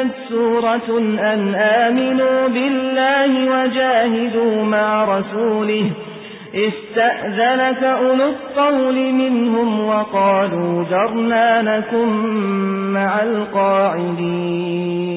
أنزلت سورة أن آمنوا بالله وجاهدوا مع رسوله. استأذنك أولو الطول منهم وقالوا درنا لكم مع القاعدين.